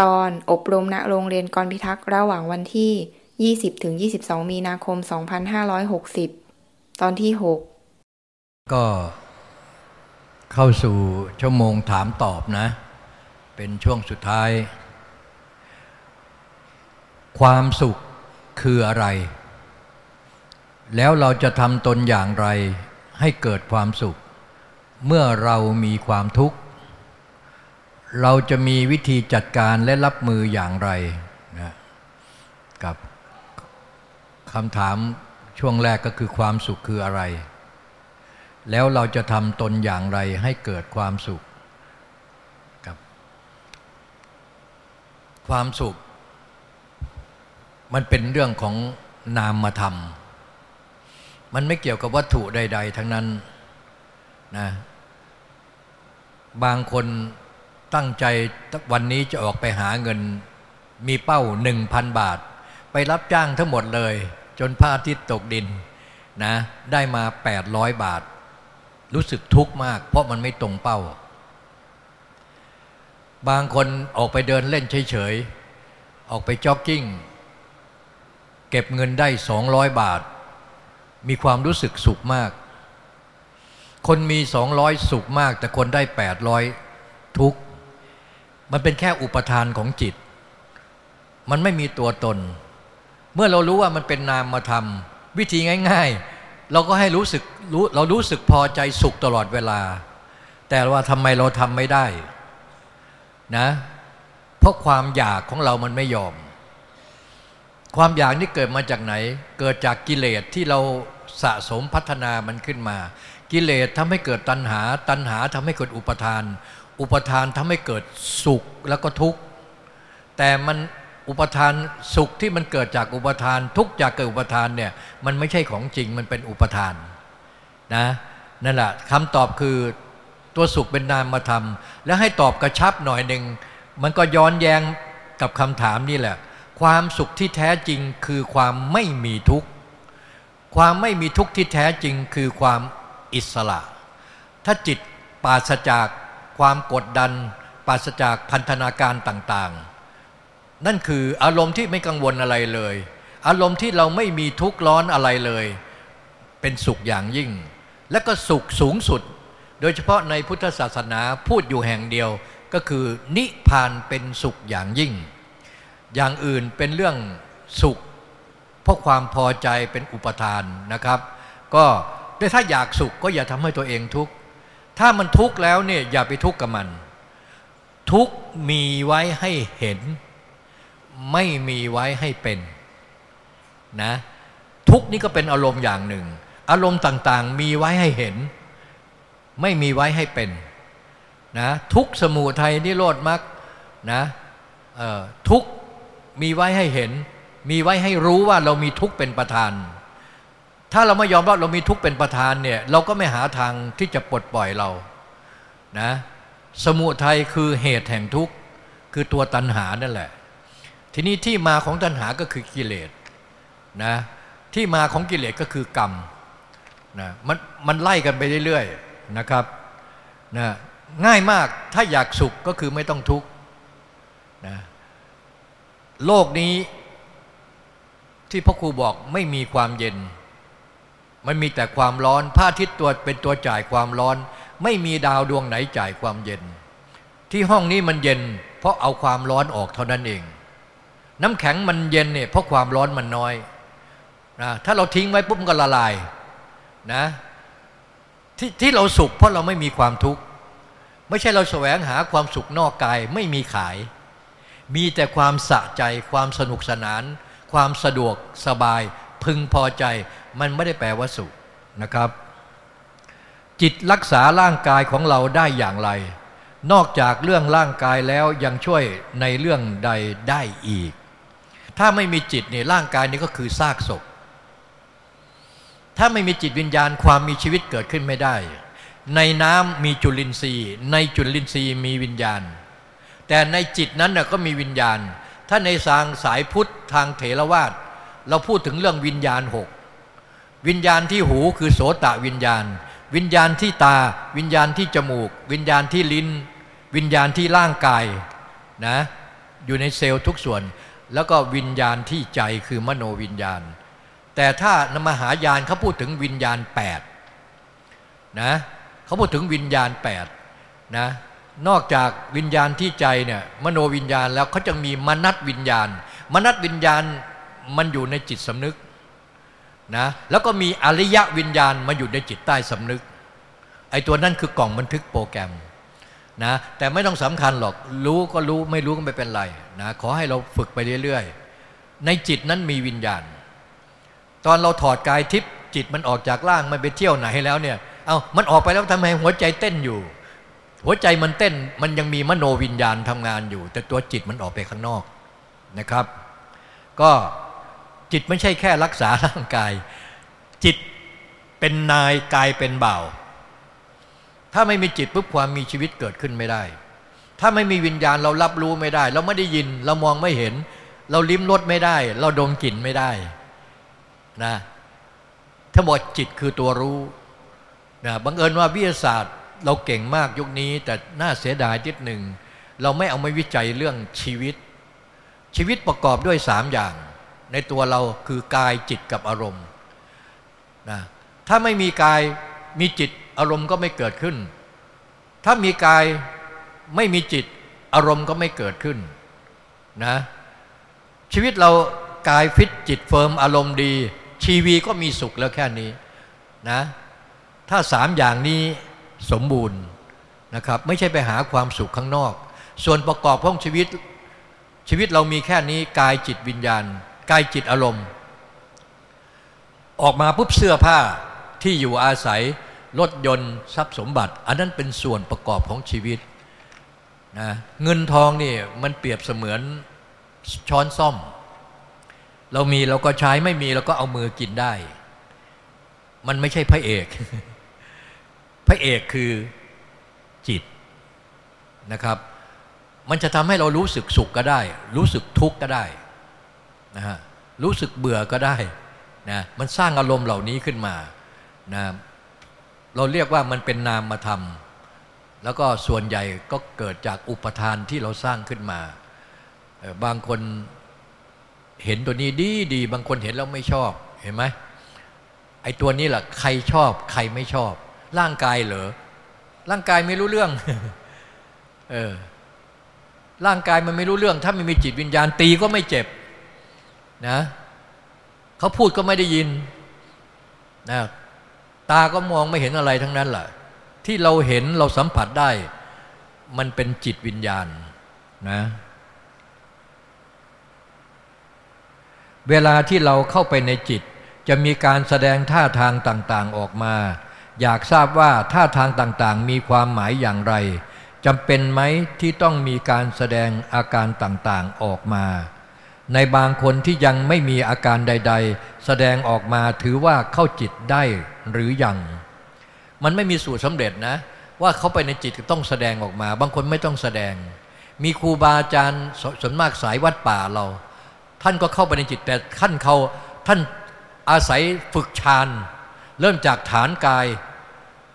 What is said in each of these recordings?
ตอนอบรมณโรงเรียนกรพิทักษ์ระหว่างวันที่ 20ถึง22 มีนาคม 2560 ตอนที่ 6 ก็เข้าสู่ชั่วโมงถามตอบนะ เป็นช่วงสุดท้าย ความสุขคืออะไร แล้วเราจะทำตนอย่างไรให้เกิดความสุข เมื่อเรามีความทุกข์ เราจะมีวิธีจัดการและรับมืออย่างไรนะกับคำถามช่วงแรกก็คือความสุขคืออะไร แล้วเราจะทำตนอย่างไรให้เกิดความสุขกับ ความสุข มันเป็นเรื่องของนามธรรมมันไม่เกี่ยวกับวัตถุใด ๆ ทั้งนั้นนะ บางคน ตั้งใจวันนี้จะออกไปหาเงินมีเป้าหนึ่งพันบาท ไปรับจ้างทั้งหมดเลย จนพระอาทิตย์ตกดินนะได้มา 800 บาท รู้สึกทุกข์มาก เพราะมันไม่ตรงเป้า บางคนออกไปเดินเล่นเฉยๆ ออกไปจ็อกกิ้ง เก็บเงินได้ 200 บาท มีความรู้สึกสุขมาก คนมี 200 สุขมาก แต่คนได้ 800 ทุกข์ มันเป็นแค่อุปทานของจิต มันไม่มีตัวตน เมื่อเรารู้ว่ามันเป็นนามธรรมวิธีง่าย ๆ เราก็ให้รู้สึกรู้เรารู้สึกพอใจสุขตลอดเวลา แต่ว่าทำไมเราทำไม่ได้นะเพราะความอยากของเรามันไม่ยอม ความอยากนี่เกิดมาจากไหน เกิดจากกิเลสที่เราสะสมพัฒนามันขึ้นมา กิเลสทำให้เกิดตัณหา ตัณหาทำให้เกิดอุปทาน อุปทานทำให้เกิดสุขแล้วก็ทุกข์แต่มันอุปทานสุขที่มันเกิดจากอุปทาน ทุกข์จากเกิดอุปทานเนี่ยมันไม่ใช่ของจริงมันเป็นอุปทานนะนั่นแหละคำตอบคือตัวสุขเป็นนามธรรม แล้วให้ตอบกระชับหน่อยหนึ่งมันก็ย้อนแย้งกับคำถามนี่แหละ ความสุขที่แท้จริงคือความไม่มีทุกข์ความไม่มีทุกข์ที่แท้จริงคือความอิสระ ถ้าจิตปราศจาก ความกดดันปราศจากพันธนาการต่างๆ นั่นคืออารมณ์ที่ไม่กังวลอะไรเลย อารมณ์ที่เราไม่มีทุกข์ร้อนอะไรเลย เป็นสุขอย่างยิ่ง และก็สุขสูงสุด โดยเฉพาะในพุทธศาสนาพูดอยู่แห่งเดียวก็คือนิพพานเป็นสุขอย่างยิ่ง อย่างอื่นเป็นเรื่องสุข เพราะความพอใจเป็นอุปทานนะครับ ก็แต่ถ้าอยากสุขก็อย่าทำให้ตัวเองทุกข์ ถ้ามันทุกข์แล้วเนี่ยอย่าไปทุกข์กับมัน ทุกข์มีไว้ให้เห็น ไม่มีไว้ให้เป็นนะทุกข์นี่ก็เป็นอารมณ์อย่างหนึ่ง อารมณ์ต่างๆ มีไว้ให้เห็น ไม่มีไว้ให้เป็นนะทุกสมุทัยนิโรธมรรคนะทุกมีไว้ให้เห็น มีไว้ให้รู้ว่าเรามีทุกเป็นประธาน ถ้าเราไม่ยอมรับเรามีทุกข์เป็นประธานเนี่ยเราก็ไม่หาทางที่จะปลดปล่อยเรานะสมุทัยคือเหตุแห่งทุกข์คือตัวตัณหานั่นแหละ ทีนี้ที่มาของตัณหาก็คือกิเลสนะที่มาของกิเลสก็คือกรรมนะมันมันไล่กันไปเรื่อยๆนะครับนะง่ายมากถ้าอยากสุขก็คือไม่ต้องทุกข์นะโลกนี้ที่พ่อครูบอกไม่มีความเย็น มันมีแต่ความร้อนพระอาทิตย์ตัวเป็นตัวจ่ายความร้อน ไม่มีดาวดวงไหนจ่ายความเย็น ที่ห้องนี้มันเย็น เพราะเอาความร้อนออกเท่านั้นเอง น้ำแข็งมันเย็นเนี่ยเพราะความร้อนมันน้อยนะถ้าเราทิ้งไว้ปุ๊บก็ละลายนะที่ที่เราสุขเพราะเราไม่มีความทุกข์ไม่ใช่เราแสวงหาความสุขนอกกายไม่มีขาย มีแต่ความสะใจความสนุกสนาน ความสะดวกสบาย พึงพอใจ มันไม่ได้แปลว่าสุขนะครับ จิตรักษาร่างกายของเราได้อย่างไร นอกจากเรื่องร่างกายแล้วยังช่วยในเรื่องใดได้อีก ถ้าไม่มีจิตเนี่ยร่างกายนี้ก็คือซากศพถ้าไม่มีจิตวิญญาณความมีชีวิตเกิดขึ้นไม่ได้ ในน้ำมีจุลินทรีย์ ในจุลินทรีย์มีวิญญาณ แต่ในจิตนั้นน่ก็มีวิญญาณ ถ้าในทางสายพุทธทางเถรวาท เราพูดถึงเรื่องวิญญาณหกวิญญาณที่หูคือโสตะวิญญาณ วิญญาณที่ตา วิญญาณที่จมูก วิญญาณที่ลิ้น วิญญาณที่ร่างกายนะอยู่ในเซลล์ทุกส่วน แล้วก็วิญญาณที่ใจคือมโนวิญญาณ แต่ถ้านมหายานเขาพูดถึงวิญญาณ8นะเขาพูดถึงวิญญาณ8นะนอกจากวิญญาณที่ใจเนี่ยมโนวิญญาณแล้วเขาจะมีมนัตวิญญาณ มนัตวิญญาณ มันอยู่ในจิตสำนึกนะแล้วก็มีอริยวิญญาณมาอยู่ในจิตใต้สำนึก ไอ้ตัวนั้นคือกล่องบันทึกโปรแกรมนะแต่ไม่ต้องสำคัญหรอกรู้ก็รู้ไม่รู้ก็ไม่เป็นไรนะขอให้เราฝึกไปเรื่อยๆ ในจิตนั้นมีวิญญาณ ตอนเราถอดกายทิพย์จิตมันออกจากร่างมันไปเที่ยวไหนแล้วเนี่ยเอา้ามันออกไปแล้วทำไมหัวใจเต้นอยู่ หัวใจมันเต้นมันยังมีมโนวิญญาณทำงานอยู่ แต่ตัวจิตมันออกไปข้างนอกนะครับ ก็ จิตไม่ใช่แค่รักษาร่างกาย จิตเป็นนายกายเป็นบ่าว ถ้าไม่มีจิตปุ๊บความมีชีวิตเกิดขึ้นไม่ได้ ถ้าไม่มีวิญญาณเรารับรู้ไม่ได้ เราไม่ได้ยินเรามองไม่เห็น เราลิ้มรสไม่ได้ เราดมกลิ่นไม่ได้นะถ้าบอกจิตคือตัวรู้นะบังเอิญว่าวิทยาศาสตร์เราเก่งมากยุคนี้ แต่น่าเสียดายทิดหนึ่ง เราไม่เอามาวิจัยเรื่องชีวิต ชีวิตประกอบด้วยสามอย่าง ในตัวเราคือกายจิตกับอารมณ์นะถ้าไม่มีกายมีจิตอารมณ์ก็ไม่เกิดขึ้น ถ้ามีกายไม่มีจิตอารมณ์ก็ไม่เกิดขึ้นนะชีวิตเรากายฟิตจิต firm อารมณ์ดี ชีวีก็มีสุขแล้วแค่นี้นะถ้าสามอย่างนี้สมบูรณ์นะครับไม่ใช่ไปหาความสุขข้างนอก ส่วนประกอบของชีวิตชีวิตเรามีแค่นี้กายจิตวิญญาณ กายจิตอารมณ์ ออกมาปุ๊บเสื้อผ้าที่อยู่อาศัยรถยนต์ทรัพย์สมบัติ อันนั้นเป็นส่วนประกอบของชีวิตนะเงินทองนี่มันเปรียบเสมือนช้อนซ่อม เรามีเราก็ใช้ไม่มีเราก็เอามือกินได้ มันไม่ใช่พระเอก พระเอกคือจิตนะครับ มันจะทำให้เรารู้สึกสุขก็ได้ รู้สึกทุกข์ก็ได้ นะรู้สึกเบื่อก็ได้นะมันสร้างอารมณ์เหล่านี้ขึ้นมานะเราเรียกว่ามันเป็นนามธรรมแล้วก็ส่วนใหญ่ก็เกิดจากอุปทานที่เราสร้างขึ้นมา บางคนเห็นตัวนี้ดีดี บางคนเห็นแล้วไม่ชอบ เห็นไหมไอ้ตัวนี้แหละใครชอบ ใครไม่ชอบ ร่างกายเหรอ ร่างกายไม่รู้เรื่อง เออ ร่างกายมันไม่รู้เรื่อง ถ้าไม่มีจิตวิญญาณตีก็ไม่เจ็บ นะเขาพูดก็ไม่ได้ยินนะตาก็มองไม่เห็นอะไรทั้งนั้นแหละที่เราเห็นเราสัมผัสได้ มันเป็นจิตวิญญาณนะเวลาที่เราเข้าไปในจิต จะมีการแสดงท่าทางต่างๆออกมา อยากทราบว่าท่าทางต่างๆ มีความหมายอย่างไรจำเป็นไหมที่ต้องมีการแสดงอาการต่างๆออกมา ในบางคนที่ยังไม่มีอาการใด ๆ แสดงออกมาถือว่าเข้าจิตได้หรือยัง มันไม่มีสูตรสำเร็จนะ ว่าเขาไปในจิตต้องแสดงออกมา บางคนไม่ต้องแสดง มีครูบาอาจารย์ส่วนมากสายวัดป่าเรา ท่านก็เข้าไปในจิตแต่ขั้นเขาท่านอาศัยฝึกฌานเริ่มจากฐานกาย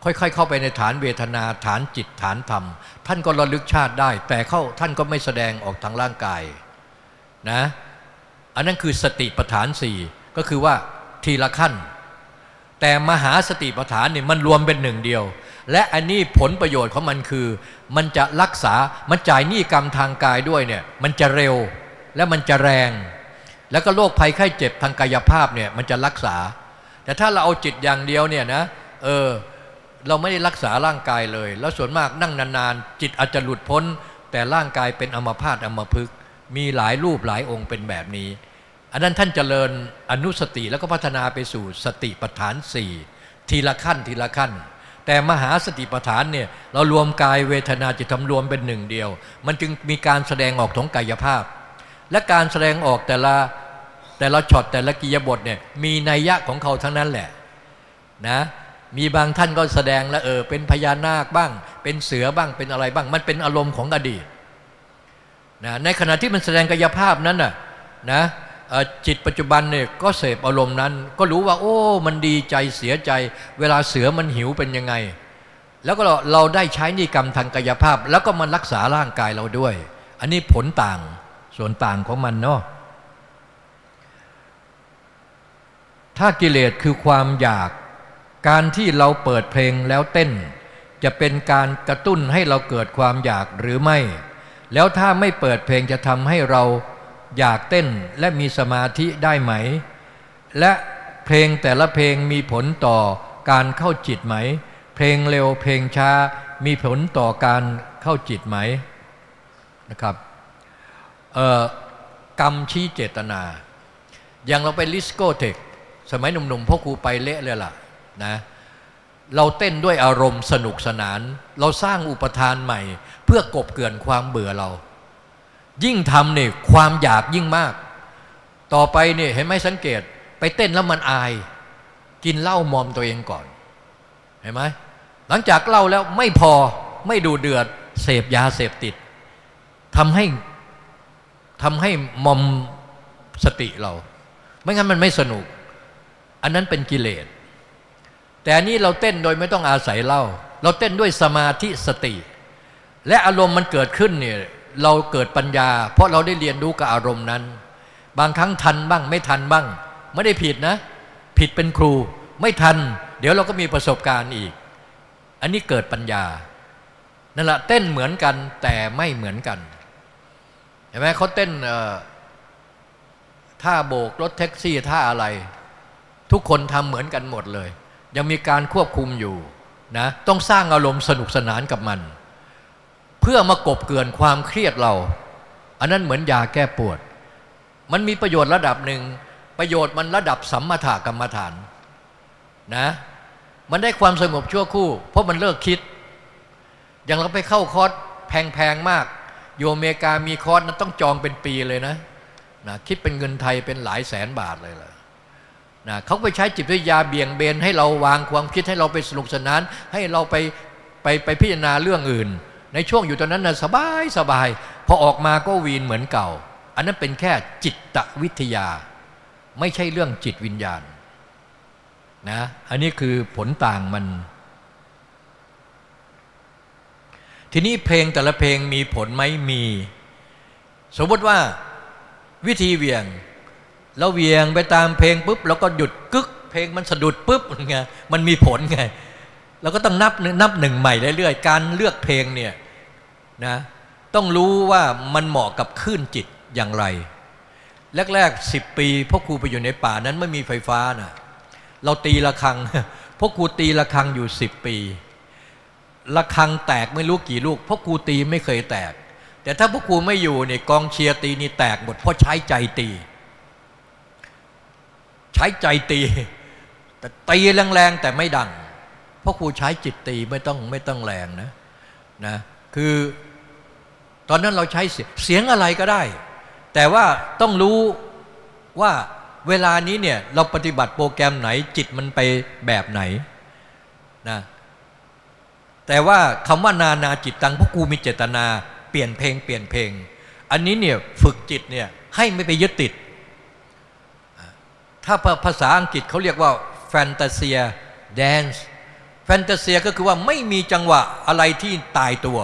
ค่อยๆ เข้าไปในฐานเวทนาฐานจิตฐานธรรม ท่านก็ระลึกชาติได้ แต่เข้าท่านก็ไม่แสดงออกทางร่างกายนะ อันนั้นคือสติปัฏฐานสี่ก็คือว่าทีละขั้น แต่มหาสติปัฏฐานเนี่ยมันรวมเป็นหนึ่งเดียว และอันนี้ผลประโยชน์ของมันคือ มันจะรักษา มันจ่ายหนี้กรรมทางกายด้วยเนี่ยมันจะเร็วและมันจะแรง แล้วก็โรคภัยไข้เจ็บทางกายภาพเนี่ยมันจะรักษา แต่ถ้าเราเอาจิตอย่างเดียวเนี่ยนะเออเราไม่ได้รักษาร่างกายเลย แล้วส่วนมากนั่งนานๆ จิตอาจจะหลุดพ้น แต่ร่างกายเป็นอมพาตอัมพฤกมีหลายรูปหลายองค์เป็นแบบนี้ อันนั้นท่านเจริญอนุสติแล้วก็พัฒนาไปสู่สติปัฏฐานสี่ทีละขั้นทีละขั้น แต่มหาสติปัฏฐานเนี่ยเรารวมกายเวทนาจิตธรรมรวมเป็นหนึ่งเดียว มันจึงมีการแสดงออกของกายภาพ และการแสดงออกแต่ละแต่ละช็อตแต่ละกิยบทเนี่ยมีนัยยะของเขาทั้งนั้นแหละนะมีบางท่านก็แสดงแล้วเออเป็นพญานาคบ้าง เป็นเสือบ้างเป็นอะไรบ้าง มันเป็นอารมณ์ของอดีตนะในขณะที่มันแสดงกายภาพนั้นน่ะนะ จิตปัจจุบันเนี่ยก็เสพอารมณ์นั้น ก็รู้ว่า โอ้ มันดีใจเสียใจ เวลาเสือมันหิวเป็นยังไง แล้วก็เราเราได้ใช้นิกรรมทางกายภาพ แล้วก็มันรักษาร่างกายเราด้วย อันนี้ผลต่างส่วนต่างของมันเนาะถ้ากิเลสคือความอยากการที่เราเปิดเพลงแล้วเต้น จะเป็นการกระตุ้นให้เราเกิดความอยากหรือไม่ แล้วถ้าไม่เปิดเพลงจะทำให้เรา อยากเต้นและมีสมาธิได้ไหม และเพลงแต่ละเพลงมีผลต่อการเข้าจิตไหม เพลงเร็วเพลงช้ามีผลต่อการเข้าจิตไหมนะครับกรรมชี้เจตนา อย่างเราไปลิสโกเทคสมัยหนุ่มๆพ่อครูไปเละเลยล่ะนะเราเต้นด้วยอารมณ์สนุกสนาน เราสร้างอุปทานใหม่ เพื่อกบเกินความเบื่อเรา ยิ่งทำเนี่ยความอยากยิ่งมาก ต่อไปเนี่ยเห็นไหมสังเกต ไปเต้นแล้วมันอาย กินเหล้ามอมตัวเองก่อน เห็นไหมหลังจากเล่าแล้วไม่พอไม่ดูเดือด เสพยาเสพติดทำให้ทำให้มอมสติเรา ไม่งั้นมันไม่สนุก อันนั้นเป็นกิเลส แต่อันนี้เราเต้นโดยไม่ต้องอาศัยเล่าเราเต้นด้วยสมาธิสติ และอารมณ์มันเกิดขึ้นเนี่ย เราเกิดปัญญา เพราะเราได้เรียนรู้กับอารมณ์นั้น บางครั้งทันบ้างไม่ทันบ้าง ไม่ได้ผิดนะ ผิดเป็นครู ไม่ทัน เดี๋ยวเราก็มีประสบการณ์อีก อันนี้เกิดปัญญานั่นแหละเต้นเหมือนกันแต่ไม่เหมือนกันเห็นไหมเขาเต้นท่าโบกรถแท็กซี่ท่าอะไร ทุกคนทำเหมือนกันหมดเลย ยังมีการควบคุมอยู่นะต้องสร้างอารมณ์สนุกสนานกับมัน เพื่อมากบเกินความเครียดเรา อันนั้นเหมือนยาแก้ปวด มันมีประโยชน์ระดับหนึ่ง ประโยชน์มันระดับสัมมาถากรรมฐานนะมันได้ความสงบชั่วคู่ เพราะมันเลิกคิด อย่างเราไปเข้าคอร์สแพงๆมาก อยู่อเมริกามีคอร์สนั้นต้องจองเป็นปีเลยนะนะ คิดเป็นเงินไทยเป็นหลายแสนบาทเลยล่ะนะเขาไปใช้จิตวิทยาเบี่ยงเบนให้เราวางความคิดให้เราไปสนุกสนาน ให้เราไปไปไปพิจารณาเรื่องอื่น ในช่วงอยู่ตอนนั้นนะสบายสบายพอออกมาก็วีนเหมือนเก่า อันนั้นเป็นแค่จิตวิทยา ไม่ใช่เรื่องจิตวิญญาณนะอันนี้คือผลต่างมัน ทีนี้เพลงแต่ละเพลงมีผลไหมมี สมมติว่าวิธีเวียงเราเวียงไปตามเพลงปุ๊บเราก็หยุดกึก เพลงมันสะดุดปุ๊บไงมันมีผลไง เราก็ต้องนับนับหนึ่งใหม่เรื่อยๆ การเลือกเพลงเนี่ยนะต้องรู้ว่ามันเหมาะกับคลื่นจิตอย่างไร แรกๆสิบปีพ่อครูไปอยู่ในป่านั้นไม่มีไฟฟ้านะเราตีละครังพ่อครูตีละครังอยู่สิบปีระฆังแตกไม่รู้กี่ลูกพราะครูตีไม่เคยแตก แต่ถ้าพวกครูไม่อยู่เนี่ยกองเชียร์ตีนี่แตกหมดเพราะใช้ใจตี ใช้ใจตี แต่ตีแรงๆแต่ไม่ดัง เพราะครูใช้จิตตีไม่ต้องไม่ต้องแรงนะนะคือตอนนั้นเราใช้เสียงเสียงอะไรก็ได้ แต่ว่าต้องรู้ว่าเวลานี้เนี่ยเราปฏิบัติโปรแกรมไหนจิตมันไปแบบไหนนะแต่ว่าคำว่านานาจิตตังพวกกูมีเจตนาเปลี่ยนเพลงเปลี่ยนเพลง อันนี้เนี่ยฝึกจิตเนี่ยให้ไม่ไปยึดติด ถ้าภาษาอังกฤษเขาเรียกว่าแฟนตาเซียแดนซ์ ฟนตาเซียก็คือว่าไม่มีจังหวะอะไรที่ตายตัว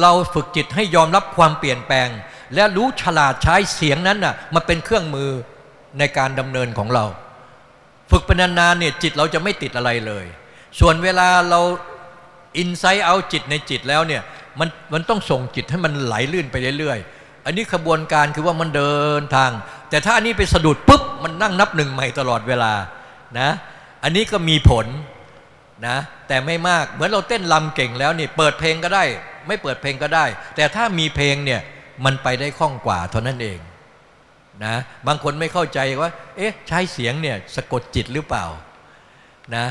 เราฝึกจิตให้ยอมรับความเปลี่ยนแปลง และรู้ฉลาดใช้เสียงนั้นน่ะมาเป็นเครื่องมือในการดำเนินของเรา ฝึกเป็นนานๆเนี่ยจิตเราจะไม่ติดอะไรเลย ส่วนเวลาเราอินไซต์เอาจิตในจิตแล้วเนี่ยมันมันต้องส่งจิตให้มันไหลลื่นไปเรื่อยๆ อันนี้ขบวนการคือว่ามันเดินทาง แต่ถ้าอันนี้ไปสะดุดปุ๊บมันนั่งนับหนึ่งใหม่ตลอดเวลานะ อันนี้ก็มีผล นะแต่ไม่มากเหมือนเราเต้นลำเก่งแล้วนี่เปิดเพลงก็ได้ ไม่เปิดเพลงก็ได้ แต่ถ้ามีเพลงเนี่ยมันไปได้คล่องกว่าเท่านั้นเองนะบางคนไม่เข้าใจว่า เอ๊ะใช้เสียงเนี่ยสะกดจิตหรือเปล่านะ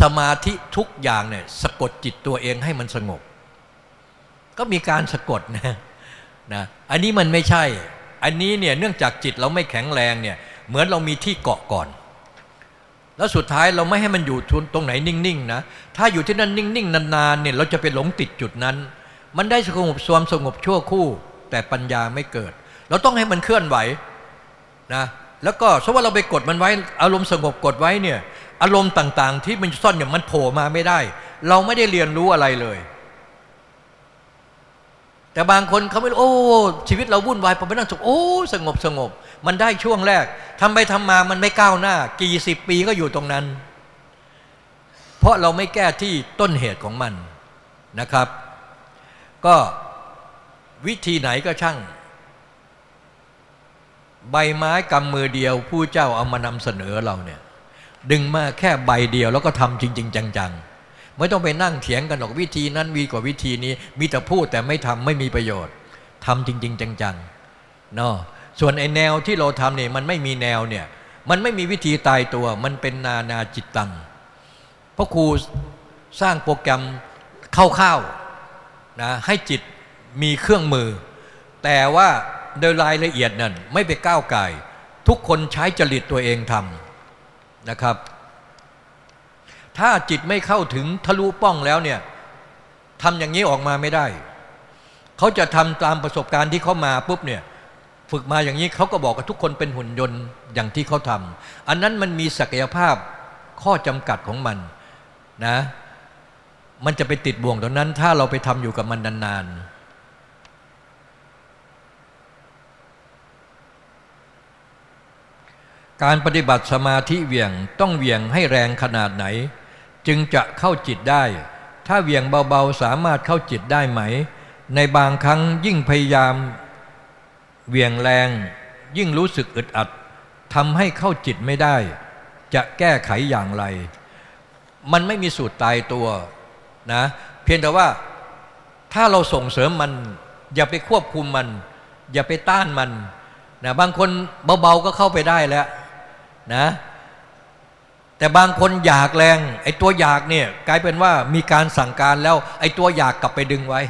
สมาธิทุกอย่างเนี่ยสะกดจิตตัวเองให้มันสงบ ก็มีการสะกดนะนะอันนี้มันไม่ใช่ อันนี้เนี่ยเนื่องจากจิตเราไม่แข็งแรงเนี่ยเหมือนเรามีที่เกาะก่อน แล้วสุดท้ายเราไม่ให้มันอยู่ตรงไหนนิ่งๆนะ ถ้าอยู่ที่นั่นนิ่งๆนานๆเนี่ยเราจะไปหลงติดจุดนั้น มันได้สงบสวมสงบชั่วคู่ แต่ปัญญาไม่เกิด เราต้องให้มันเคลื่อนไหวนะแล้วก็สมมติว่าเราไปกดมันไว้ อารมณ์สงบกดไว้เนี่ยอารมณ์ต่างๆ ที่มันซ่อนอย่างมันโผล่มาไม่ได้ เราไม่ได้เรียนรู้อะไรเลย แต่บางคนเขาไม่โอ้ชีวิตเราวุ่นวายพอไปนั่งสุขโอ้สงบสงบ มันได้ช่วงแรกทำไปทำมามันไม่ก้าวหน้า กี่สิบปีก็อยู่ตรงนั้น เพราะเราไม่แก้ที่ต้นเหตุของมันนะครับ ก็วิธีไหนก็ช่าง ใบไม้กำมือเดียว ผู้เจ้าเอามานำเสนอเราเนี่ย ดึงมาแค่ใบเดียวแล้วก็ทำจริง ๆ จัง ๆ ไม่ต้องไปนั่งเถียงกันหรอกวิธีนั้นวีกว่าวิธีนี้ มีแต่พูดแต่ไม่ทำไม่มีประโยชน์ทำจริง ๆ จังๆเนาะ ส่วนไอแนวที่เราทำเนี่ยมันไม่มีแนวเนี่ยมันไม่มีวิธีตายตัวมันเป็นนานาจิตตังเพราะครูสร้างโปรแกรมเข้าๆนะให้จิตมีเครื่องมือ แต่ว่าโดยรายละเอียดนั่นไม่ไปก้าวไก่ทุกคนใช้จริตตัวเองทำนะครับ ถ้าจิตไม่เข้าถึงทะลุป้องแล้วเนี่ยทำอย่างนี้ออกมาไม่ได้ เขาจะทำตามประสบการณ์ที่เขามาปุ๊บเนี่ย ฝึกมาอย่างนี้เขาก็บอกกับทุกคนเป็นหุ่นยนต์อย่างที่เขาทำอันนั้นมันมีศักยภาพข้อจำกัดของมันนะมันจะไปติดบ่วงตรงนั้น ถ้าเราไปทำอยู่กับมันนานๆ การปฏิบัติสมาธิเวียงต้องเวียงให้แรงขนาดไหน จึงจะเข้าจิตได้ ถ้าเวียงเบาๆสามารถเข้าจิตได้ไหม ในบางครั้งยิ่งพยายาม เวียงแรง ยิ่งรู้สึกอึดอัดทำให้เข้าจิตไม่ได้ จะแก้ไขอย่างไร มันไม่มีสูตรตายตัวนะเพียงแต่ว่าถ้าเราส่งเสริมมัน อย่าไปควบคุมมัน อย่าไปต้านมันนะบางคนเบาๆก็เข้าไปได้แล้วนะแต่บางคนอยากแรง ไอ้ตัวอยากเนี่ยกลายเป็นว่ามีการสั่งการแล้ว ไอ้ตัวอยากกลับไปดึงไว้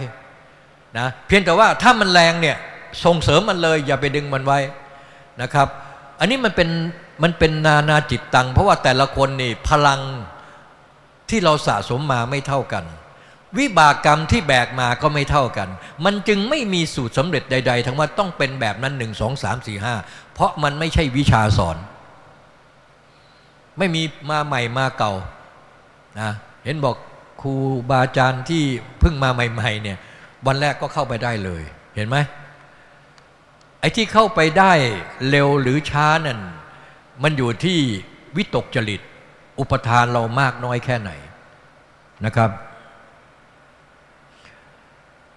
นะเพียงแต่ว่าถ้ามันแรงเนี่ย ส่งเสริมมันเลย อย่าไปดึงมันไว้นะครับ อันนี้มันเป็นมันเป็นนานาจิตตัง เพราะว่าแต่ละคนนี่พลังที่เราสะสมมาไม่เท่ากัน วิบากกรรมที่แบกมาก็ไม่เท่ากัน มันจึงไม่มีสูตรสำเร็จใด ๆ ทั้งว่าต้องเป็นแบบนั้นหนึ่งสองสามสี่ห้าเพราะมันไม่ใช่วิชาสอน ไม่มีมาใหม่มาเก่านะเห็นบอกครูบาอาจารย์ที่เพิ่งมาใหม่ ๆ เนี่ย วันแรกก็เข้าไปได้เลย เห็นไหม อ้ที่เข้าไปได้เร็วหรือช้านั่น มันอยู่ที่วิตกจริต อุปทานเรามากน้อยแค่ไหนนะครับ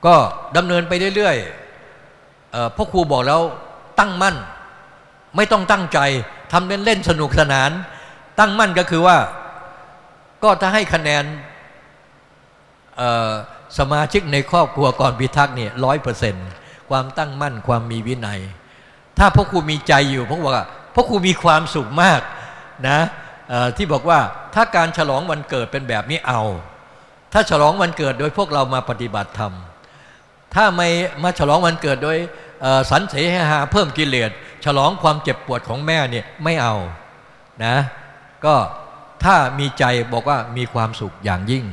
ก็ดำเนินไปเรื่อยๆพ่อครูบอกแล้วตั้งมั่น ไม่ต้องตั้งใจทำเล่นเล่นสนุกสนาน ตั้งมั่นก็คือว่า ก็ถ้าให้คะแนนสมาชิกในครอบครัวก่อนพิทักษ์เนี่ยร้อยเปอร์เซ็นต์ ความตั้งมั่นความมีวินัย ถ้าพ่อครูมีใจอยู่พ่อว่าพ่อครูมีความสุขมากนะที่บอกว่าถ้าการฉลองวันเกิดเป็นแบบนี้เอา ถ้าฉลองวันเกิดโดยพวกเรามาปฏิบัติธรรม ถ้าไม่มาฉลองวันเกิดโดยสันเสหาเพิ่มกิเลสฉลองความเจ็บปวดของแม่เนี่ยไม่เอานะ ก็ถ้ามีใจบอกว่ามีความสุขอย่างยิ่ง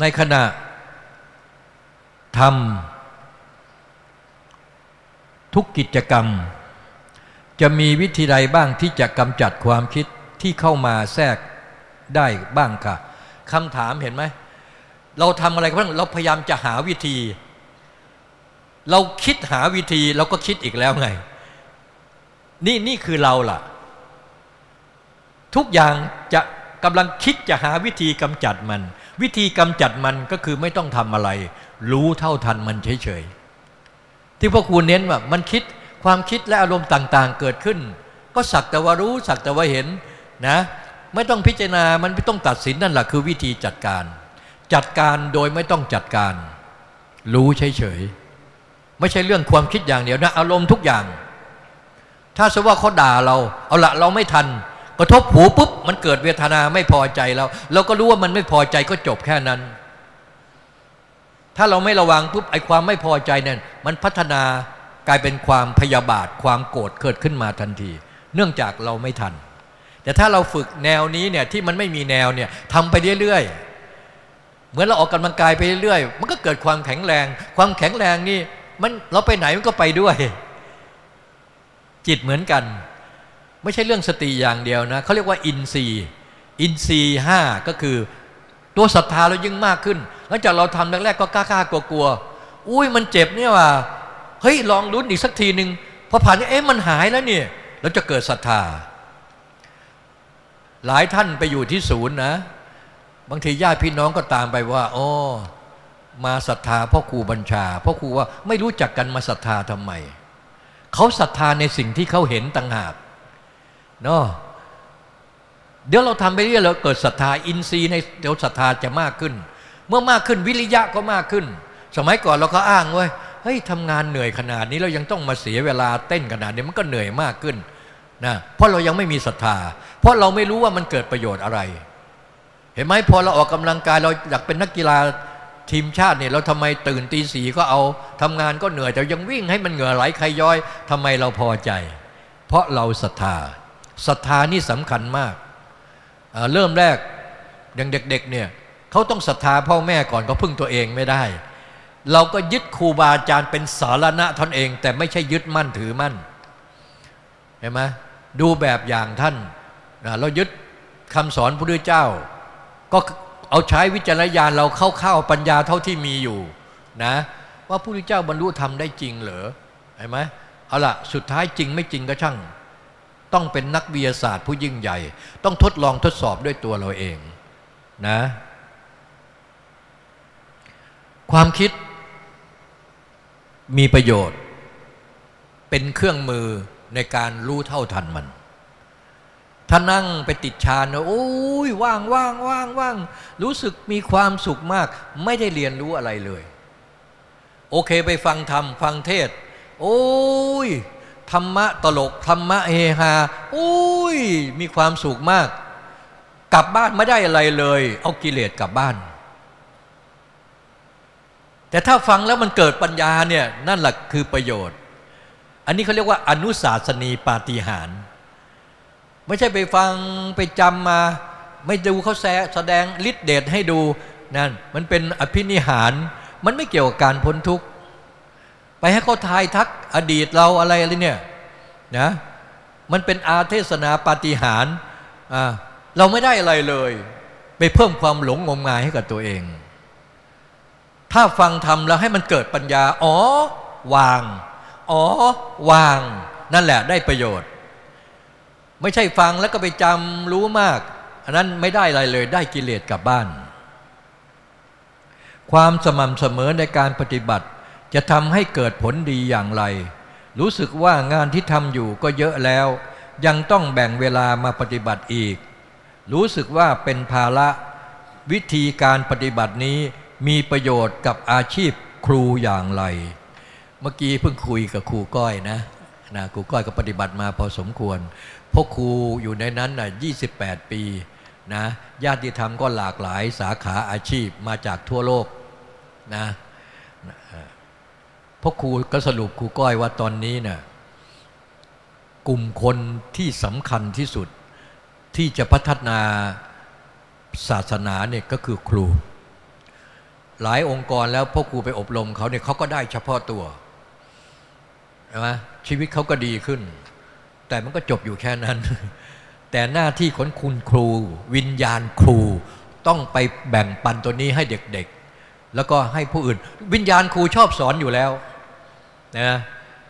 ในขณะทำทุกกิจกรรม จะมีวิธีใดบ้างที่จะกำจัดความคิดที่เข้ามาแทรกได้บ้างค่ะคำถามเห็นไหม เราทำอะไรก็เราพยายามจะหาวิธี เราคิดหาวิธีเราก็คิดอีกแล้วไง นี่นี่คือเราล่ะ ทุกอย่างจะกำลังคิดจะหาวิธีกำจัดมัน วิธีกำจัดมันก็คือไม่ต้องทำอะไร รู้เท่าทันมันเฉยๆ ที่พ่อครูเน้นว่ามันคิดความคิดและอารมณ์ต่างๆ เกิดขึ้น ก็สักแต่ว่ารู้สักแต่ว่าเห็นนะไม่ต้องพิจารณามันไม่ต้องตัดสินนั่นแหละคือวิธีจัดการ จัดการโดยไม่ต้องจัดการ รู้เฉยๆไม่ใช่เรื่องความคิดอย่างเดียวนะอารมณ์ทุกอย่าง ถ้าสมว่าเขาด่าเรา เอาละเราไม่ทัน กระทบหูปุ๊บมันเกิดเวทนาไม่พอใจเราเราก็รู้ว่ามันไม่พอใจก็จบแค่นั้น ถ้าเราไม่ระวังปุ๊บไอ้ความไม่พอใจเนี่ยมันพัฒนากลายเป็นความพยาบาทความโกรธเกิดขึ้นมาทันที เนื่องจากเราไม่ทัน แต่ถ้าเราฝึกแนวนี้เนี่ยที่มันไม่มีแนวเนี่ยทำไปเรื่อยๆเหมือนเราออกกำลังกายไปเรื่อยๆมันก็เกิดความแข็งแรง ความแข็งแรงนี่มันเราไปไหนมันก็ไปด้วย จิตเหมือนกัน ไม่ใช่เรื่องสติอย่างเดียวนะเขาเรียกว่าอินทรีย์อินทรีย์ห้าก็คือตัวศรัทธาเรายิ่งมากขึ้นหลังจากเราทำแรกๆก็กล้าๆกลัวๆอุ้ยมันเจ็บเนี่ยว่ะเฮ้ยลองลุ้นอีกสักทีหนึ่งพอผ่านเอ๊ะมันหายแล้วเนี่ยเราจะเกิดศรัทธา หลายท่านไปอยู่ที่ศูนย์นะ บางทีญาติพี่น้องก็ตามไปว่าอ๋อมาศรัทธาพ่อครูบัญชาพ่อครูว่าไม่รู้จักกันมาศรัทธาทำไมเขาศรัทธาในสิ่งที่เขาเห็นต่างหาก เนาะเดี๋ยวเราทำไปเรื่อยเราเกิดศรัทธาอินทรีย์ในเดี๋ยวศรัทธาจะมากขึ้น เมื่อมากขึ้นวิริยะก็มากขึ้น สมัยก่อนเราก็อ้างไว้เฮ้ยทำงานเหนื่อยขนาดนี้เรายังต้องมาเสียเวลาเต้นขนาดนี้มันก็เหนื่อยมากขึ้นนะเพราะเรายังไม่มีศรัทธา เพราะเราไม่รู้ว่ามันเกิดประโยชน์อะไร เห็นไหมพอเราออกกำลังกายเราอยากเป็นนักกีฬาทีมชาติเนี่ยเราทำไมตื่นตีสีก็เอาทำงานก็เหนื่อยแต่ยังวิ่งให้มันเหงื่อไหลใครย้อยทำไมเราพอใจ เพราะเราศรัทธา ศรัทธานี่สำคัญมากเริ่มแรกอย่างเด็กๆเนี่ยเขาต้องศรัทธาพ่อแม่ก่อนก็พึ่งตัวเองไม่ได้ เราก็ยึดครูบาอาจารย์เป็นสารณะท่านเอง แต่ไม่ใช่ยึดมั่นถือมั่นเห็นไหมดูแบบอย่างท่านเรายึดคำสอนพระพุทธเจ้า ก็เอาใช้วิจารณญาณเราเข้าๆปัญญาเท่าที่มีอยู่นะว่าพระพุทธเจ้าบรรลุธรรมได้จริงเหรอเห็นไหมเอาละสุดท้ายจริงไม่จริงก็ช่าง ต้องเป็นนักวิทยาศาสตร์ผู้ยิ่งใหญ่ ต้องทดลองทดสอบด้วยตัวเราเองนะความคิดมีประโยชน์ เป็นเครื่องมือในการรู้เท่าทันมัน ถ้านั่งไปติดฌานโอ้ยว่างว่างว่างว่างรู้สึกมีความสุขมาก ไม่ได้เรียนรู้อะไรเลย โอเคไปฟังธรรมฟังเทศ โอ้ย ธรรมะตลก ธรรมะเฮฮาอุ้ย มีความสุขมาก กลับบ้านไม่ได้อะไรเลย เอากิเลสกลับบ้าน แต่ถ้าฟังแล้วมันเกิดปัญญาเนี่ย นั่นแหละคือประโยชน์ อันนี้เขาเรียกว่าอนุสาสนีปาฏิหาร ไม่ใช่ไปฟังไปจำมา ไม่ดูเขาแสดงฤทธิเดชให้ดูนั่นมันเป็นอภินิหาร มันไม่เกี่ยวกับการพ้นทุกข์ ไปให้เขาทายทักอดีตเราอะไรอะไรเนี่ยนะมันเป็นอาเทศนาปาฏิหาริย์เราไม่ได้อะไรเลย ไปเพิ่มความหลงงมงายให้กับตัวเอง ถ้าฟังทำแล้วให้มันเกิดปัญญา อ๋อ วาง อ๋อ วาง นั่นแหละได้ประโยชน์ ไม่ใช่ฟังแล้วก็ไปจำรู้มาก อันนั้นไม่ได้อะไรเลย ได้กิเลสกลับบ้าน ความสม่ำเสมอในการปฏิบัติ จะทำให้เกิดผลดีอย่างไร รู้สึกว่างานที่ทำอยู่ก็เยอะแล้ว ยังต้องแบ่งเวลามาปฏิบัติอีก รู้สึกว่าเป็นภาระ วิธีการปฏิบัตินี้มีประโยชน์กับอาชีพครูอย่างไร เมื่อกี้เพิ่งคุยกับครูก้อยนะนะครูก้อยก็ปฏิบัติมาพอสมควรพวกครูอยู่ในนั้นนะ28 ปีนะญาติธรรมก็หลากหลายสาขาอาชีพมาจากทั่วโลกนะ ราะครูก็สรุปครูก้อยว่าตอนนี้เนะ่ยกลุ่มคนที่สำคัญที่สุดที่จะพัฒนาศาสนาเนี่ยก็คือครู หลายองค์กรแล้วพ่อครูไปอบรมเขาเนี่ยเขาก็ได้เฉพาะตัวใช่ไหมชีวิตเขาก็ดีขึ้น แต่มันก็จบอยู่แค่นั้น แต่หน้าที่ของคุณครู วิญญาณครู ต้องไปแบ่งปันตัวนี้ให้เด็กๆ แล้วก็ให้ผู้อื่น วิญญาณครูชอบสอนอยู่แล้ว นะ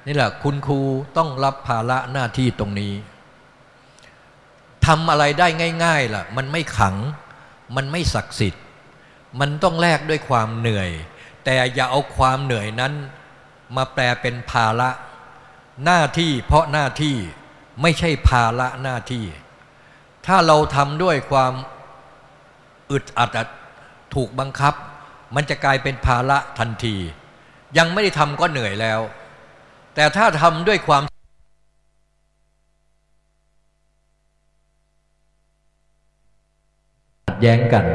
นี่แหละคุณครูต้องรับภาระหน้าที่ตรงนี้ทำอะไรได้ง่าย ๆล่ะ มันไม่ขัง มันไม่ศักดิ์สิทธิ์ มันต้องแลกด้วยความเหนื่อย แต่อย่าเอาความเหนื่อยนั้น มาแปลเป็นภาระหน้าที่ เพราะหน้าที่ไม่ใช่ภาระหน้าที่ ถ้าเราทำด้วยความอึดอัดถูกบังคับ มันจะกลายเป็นภาระทันที ยังไม่ได้ทำก็เหนื่อยแล้ว แต่ถ้าทำด้วยความแย้งกัน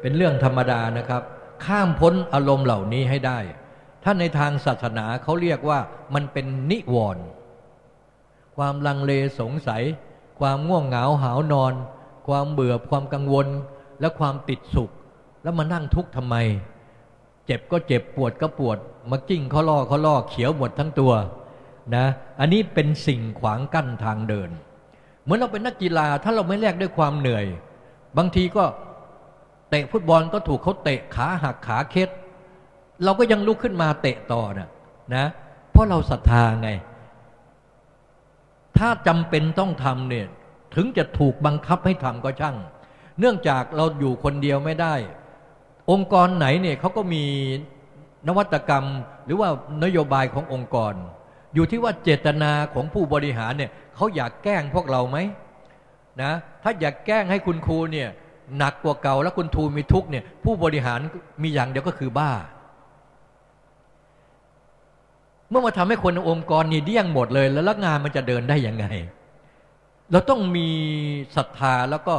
เป็นเรื่องธรรมดานะครับ ข้ามพ้นอารมณ์เหล่านี้ให้ได้ ถ้าในทางศาสนาเขาเรียกว่ามันเป็นนิวรณ์ความลังเลสงสัย ความง่วงเหงาหาวนอน ความเบื่อความกังวลและความติดสุข แล้วมานั่งทุกข์ทำไม เจ็บก็เจ็บปวดก็ปวดมากิ้งเขาล่อเขาล่อเขียวหมดทั้งตัวนะอันนี้เป็นสิ่งขวางกั้นทางเดิน เหมือนเราเป็นนักกีฬาถ้าเราไม่แลกด้วยความเหนื่อย บางทีก็เตะฟุตบอลก็ถูกเขาเตะขาหักขาเคล็ดเราก็ยังลุกขึ้นมาเตะต่อนะนะเพราะเราศรัทธาไง ถ้าจำเป็นต้องทำเนี่ยถึงจะถูกบังคับให้ทำก็ช่าง เนื่องจากเราอยู่คนเดียวไม่ได้ องค์กรไหนเนี่ยเขาก็มีนวัตกรรมหรือว่านโยบายขององค์กร อยู่ที่ว่าเจตนาของผู้บริหารเนี่ยเขาอยากแกล้งพวกเราไหมนะถ้าอยากแกล้งให้คุณครูเนี่ยหนักกว่าเก่าแล้วคุณทูมีทุกเนี่ยผู้บริหารมีอย่างเดียวก็คือบ้า เมื่อมาทำให้คนในองค์กรนี่เดี้ยงหมดเลย แล้วงานมันจะเดินได้ยังไง เราต้องมีศรัทธาแล้วก็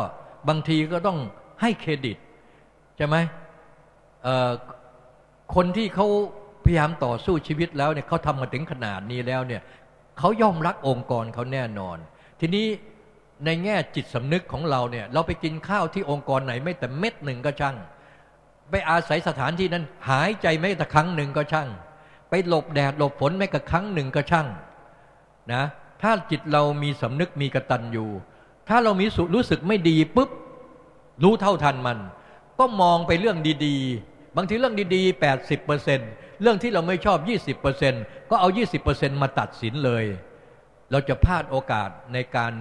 บางทีก็ต้องให้เครดิตใช่ไหม คนที่เขาพยายามต่อสู้ชีวิตแล้วเนี่ยเขาทำมาถึงขนาดนี้แล้วเนี่ยเขาย่อมรักองค์กรเขาแน่นอน ทีนี้ในแง่จิตสำนึกของเราเนี่ย เราไปกินข้าวที่องค์กรไหนไม่แต่เม็ดหนึ่งก็ช่าง ไปอาศัยสถานที่นั้นหายใจไม่แต่ครั้งหนึ่งก็ช่าง ไปหลบแดดหลบฝนไม่แต่ครั้งหนึ่งก็ช่างนะถ้าจิตเรามีสำนึกมีกระตันอยู่ ถ้าเรามีสุรู้สึกไม่ดีปุ๊บรู้เท่าทันมัน ก็มองไปเรื่องดีๆ บางทีเรื่องดีๆ 80%เรื่องที่เราไม่ชอบ 20%ก็เอา 20%มาตัดสินเลย เราจะพลาดโอกาสในการ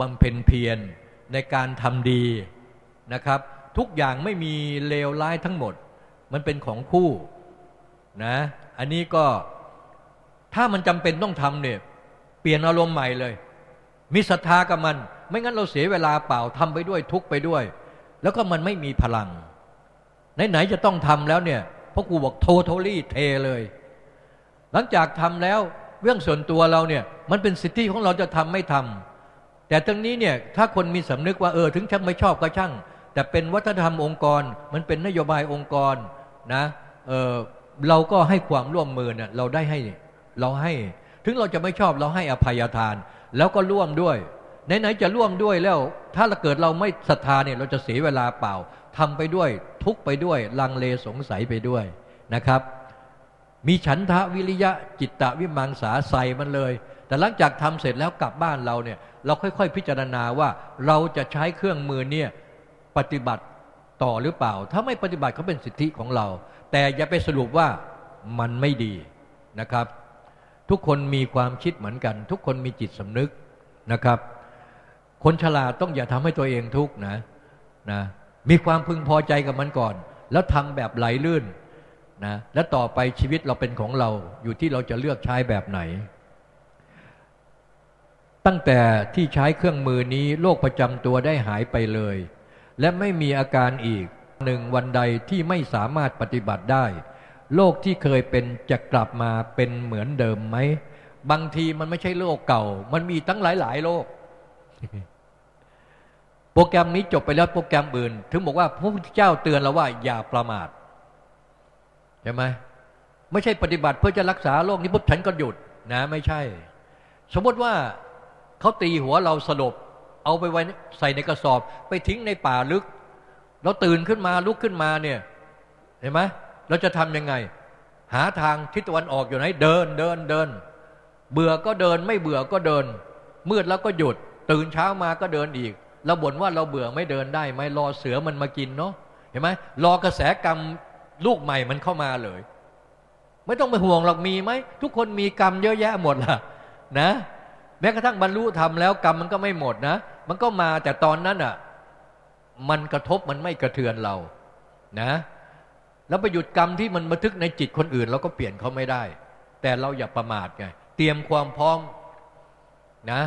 บำเพ็ญเพียรในการทำดีนะครับ ทุกอย่างไม่มีเลวร้ายทั้งหมด มันเป็นของคู่นะอันนี้ก็ถ้ามันจำเป็นต้องทำเนี่ยเปลี่ยนอารมณ์ใหม่เลย มีศรัทธากับมัน ไม่งั้นเราเสียเวลาเปล่าทำไปด้วยทุกไปด้วย แล้วก็มันไม่มีพลัง ไหนๆจะต้องทำแล้วเนี่ยพราะกูบอกโทโทลี่เทเลย หลังจากทำแล้วเรื่องส่วนตัวเราเนี่ยมันเป็นสิทธิของเราจะทำไม่ทำแต่ตรงนี้เนี่ยถ้าคนมีสำนึกว่าเออถึงช่างไม่ชอบก็ช่าง แต่เป็นวัฒนธรรมองค์กร มันเป็นนโยบายองค์กรนะเออเราก็ให้ความร่วมมือเนี่ยเราได้ให้เราให้ถึงเราจะไม่ชอบเราให้อภัยทาน แล้วก็ร่วมด้วยไหนๆจะร่วมด้วยแล้ว ถ้าเราเกิดเราไม่ศรัทธาเนี่ยเราจะเสียเวลาเปล่า ทำไปด้วยทุกไปด้วย ลังเลสงสัยไปด้วยนะครับ มีฉันทะวิริยะจิตตะวิมังสาใส่มันเลย แต่หลังจากทำเสร็จแล้วกลับบ้านเราเนี่ยเราค่อยๆ พิจารณาว่าเราจะใช้เครื่องมือเนี่ยปฏิบัติต่อหรือเปล่า ถ้าไม่ปฏิบัติเขาเป็นสิทธิของเรา แต่อย่าไปสรุปว่ามันไม่ดีนะครับ ทุกคนมีความคิดเหมือนกัน ทุกคนมีจิตสำนึกนะครับ คนฉลาดต้องอย่าทำให้ตัวเองทุกข์นะนะ มีความพึงพอใจกับมันก่อน แล้วทำแบบไหลลื่นนะและต่อไปชีวิตเราเป็นของเราอยู่ที่เราจะเลือกใช้แบบไหน ตั้งแต่ที่ใช้เครื่องมือนี้โรคประจำตัวได้หายไปเลย และไม่มีอาการอีกหนึ่งวันใดที่ไม่สามารถปฏิบัติได้โรคที่เคยเป็นจะกลับมาเป็นเหมือนเดิมไหม บางทีมันไม่ใช่โรคเก่า มันมีตั้งหลายๆโรค โปรแกรมนี้จบไปแล้วโปรแกรมอื่น ถึงบอกว่าพระพุทธเจ้าเตือนเราว่าอย่าประมาทใช่ไหมไม่ใช่ปฏิบัติเพื่อจะรักษาโรคนี้ปุ๊บฉันก็หยุดนะไม่ใช่ สมมติว่าเขาตีหัวเราสลบ เอาไปไว้ใส่ในกระสอบ ไปทิ้งในป่าลึก เราตื่นขึ้นมาลุกขึ้นมาเนี่ยเห็นไหมเราจะทำยังไง หาทางทิศตะวันออกอยู่ไหนเดินเดินเดิน เบื่อก็เดินไม่เบื่อก็เดิน มืดแล้วก็หยุด ตื่นเช้ามาก็เดินอีก เราบ่นว่าเราเบื่อไม่เดินได้ไหมรอเสือมันมากินเนาะเห็นไหมรอกระแสกรรมลูกใหม่มันเข้ามาเลย ไม่ต้องไปห่วงหรอกมีไหมทุกคนมีกรรมเยอะแยะหมดล่ะ นะ แม้กระทั่งบรรลุธรรมแล้วกรรมมันก็ไม่หมดนะ มันก็มาแต่ตอนนั้นอะ มันกระทบมันไม่กระเทือนเรา นะ แล้วไปหยุดกรรมที่มันบันทึกในจิตคนอื่นเราก็เปลี่ยนเขาไม่ได้ แต่เราอย่าประมาทไงเตรียมความพร้อมนะ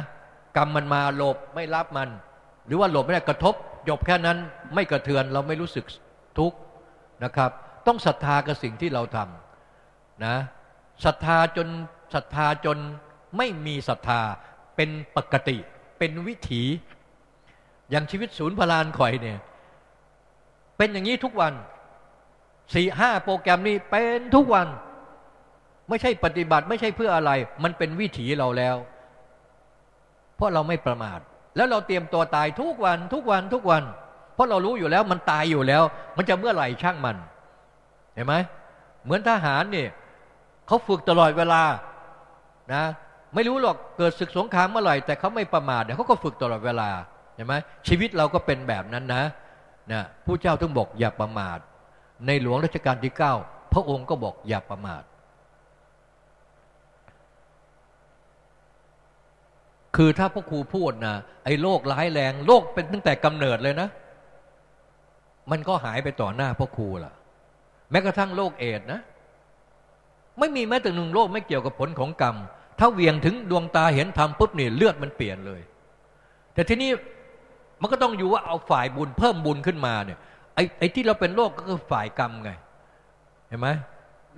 กรรมมันมาหลบไม่รับมัน หรือว่าหลบไม่ได้กระทบจบแค่นั้นไม่กระเทือนเราไม่รู้สึกทุกข์นะครับ ต้องศรัทธากับสิ่งที่เราทำนะศรัทธาจนศรัทธาจนไม่มีศรัทธาเป็นปกติ เป็นวิถี อย่างชีวิตศูนย์พลานข่อยเนี่ย เป็นอย่างนี้ทุกวันสี่ห้าโปรแกรมนี้เป็นทุกวัน ไม่ใช่ปฏิบัติไม่ใช่เพื่ออะไร มันเป็นวิถีเราแล้ว เพราะเราไม่ประมาท แล้วเราเตรียมตัวตายทุกวันทุกวันทุกวัน เพราะเรารู้อยู่แล้วมันตายอยู่แล้ว มันจะเมื่อไหร่ช่างมัน เห็นไหมเหมือนทหารเนี่ยเขาฝึกตลอดเวลานะไม่รู้หรอกเกิดศึกสงครามเมื่อไหร่แต่เขาไม่ประมาทเดี๋ยวเขาก็ฝึกตลอดเวลาเห็นไหมชีวิตเราก็เป็นแบบนั้นนะนะผู้เจ้าต้องบอกอย่าประมาท ในหลวงรัชกาลที่เก้าพระองค์ก็บอกอย่าประมาท คือถ้าพ่อครูพูดนะไอ้โรคร้ายแรงโรคเป็นตั้งแต่กำเนิดเลยนะ มันก็หายไปต่อหน้าพ่อครูล่ะ แม้กระทั่งโรคเอดนะ ไม่มีแม้แต่หนึ่งโรคไม่เกี่ยวกับผลของกรรม ถ้าเวียงถึงดวงตาเห็นธรรมปุ๊บนี่เลือดมันเปลี่ยนเลย แต่ทีนี้มันก็ต้องอยู่ว่าเอาฝ่ายบุญเพิ่มบุญขึ้นมาเนี่ยไอ้ไอ้ที่เราเป็นโรคก็คือฝ่ายกรรมไง เห็นไหม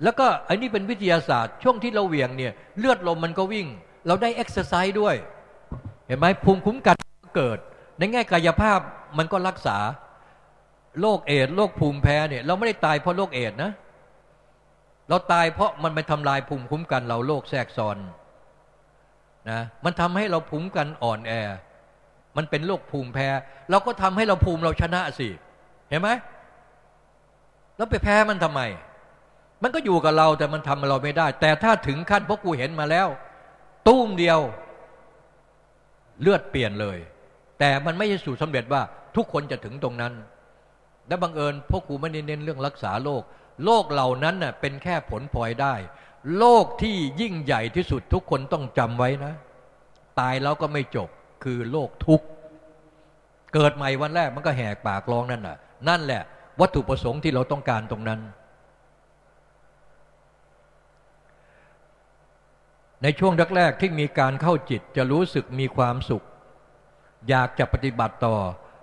แล้วก็ไอ้นี่เป็นวิทยาศาสตร์ ช่วงที่เราเหวี่ยงเนี่ย เลือดลมมันก็วิ่ง เราได้เอ็กซ์ไซส์ด้วย เห็นไหมภูมิคุ้มกันเกิด ในแง่กายภาพมันก็รักษาโรคเอดโรคภูมิแพ้เนี่ย เราไม่ได้ตายเพราะโรคเอดนะ เราตายเพราะมันไปทำลายภูมิคุ้มกัน เราโรคแทรกซ้อนนะมันทำให้เราภูมิกันอ่อนแอ มันเป็นโรคภูมิแพ้ เราก็ทำให้เราภูมิเราชนะสิเห็นไหมแล้วไปแพ้มันทำไม มันก็อยู่กับเราแต่มันทำเราไม่ได้ แต่ถ้าถึงขั้นพวกกูเห็นมาแล้ว ตุ้มเดียว เลือดเปลี่ยนเลย แต่มันไม่ใช่สูตรสำเร็จว่าทุกคนจะถึงตรงนั้น และบังเอิญพวกกูไม่ได้เน้นเรื่องรักษาโรคโรคเหล่านั้นน่ะเป็นแค่ผลพลอยได้โรคที่ยิ่งใหญ่ที่สุดทุกคนต้องจำไว้นะ ตายแล้วก็ไม่จบคือโลกทุกข์เกิดใหม่วันแรกมันก็แหกปากร้องนั่นน่ะ นั่นแหละ วัตถุประสงค์ที่เราต้องการตรงนั้น ในช่วงแรกๆที่มีการเข้าจิตจะรู้สึกมีความสุข อยากจะปฏิบัติต่อ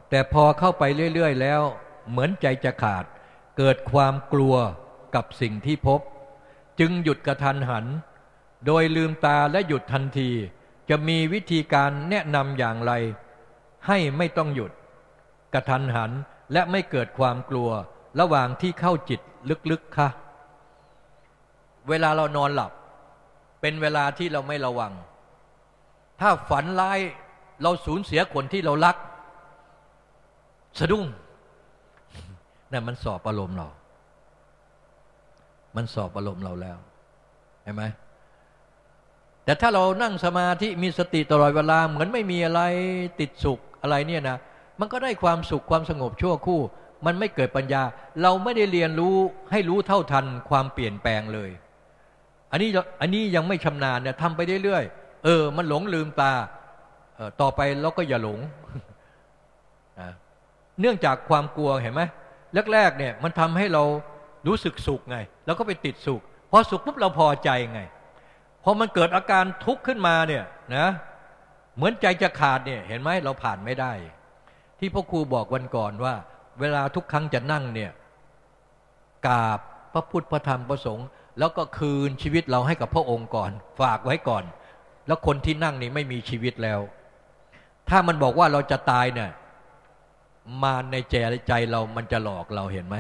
แต่พอเข้าไปเรื่อยๆแล้ว เหมือนใจจะขาด เกิดความกลัวกับสิ่งที่พบ จึงหยุดกระทันหัน โดยลืมตาและหยุดทันที จะมีวิธีการแนะนำอย่างไร ให้ไม่ต้องหยุด กระทันหันและไม่เกิดความกลัวระหว่างที่เข้าจิตลึกๆค่ะ เวลาเรานอนหลับ เป็นเวลาที่เราไม่ระวัง ถ้าฝันร้ายเราสูญเสียคนที่เรารัก สะดุ้งนั่นมันสอบอารมณ์เรา มันสอบอารมณ์เราแล้วเห็นไหมแต่ถ้าเรานั่งสมาธิมีสติตลอดเวลา เหมือนไม่มีอะไรติดสุขอะไรเนี่ยนะ มันก็ได้ความสุขความสงบชั่วคู่ มันไม่เกิดปัญญา เราไม่ได้เรียนรู้ให้รู้เท่าทันความเปลี่ยนแปลงเลย อันนี้อันนี้ยังไม่ชำนาญเนี่ยทำไปเรื่อยๆเออ มันหลงลืมตาเออต่อไปเราก็อย่าหลงเนื่องจากความกลัวเห็นไหมแรกๆเนี่ยมันทำให้เรารู้สึกสุขไง แล้วก็ไปติดสุขพอสุขปุ๊บเราพอใจไงพอมันเกิดอาการทุกข์ขึ้นมาเนี่ยนะเหมือนใจจะขาดเนี่ย เห็นไหมเราผ่านไม่ได้ ที่พ่อครูบอกวันก่อนว่า เวลาทุกครั้งจะนั่งเนี่ยกราบพระพุทธพระธรรมพระสงฆ์ แล้วก็คืนชีวิตเราให้กับพระองค์ก่อน ฝากไว้ก่อน แล้วคนที่นั่งนี่ไม่มีชีวิตแล้ว ถ้ามันบอกว่าเราจะตายเนี่ยมาในใจใจเรามันจะหลอกเราเห็นไหม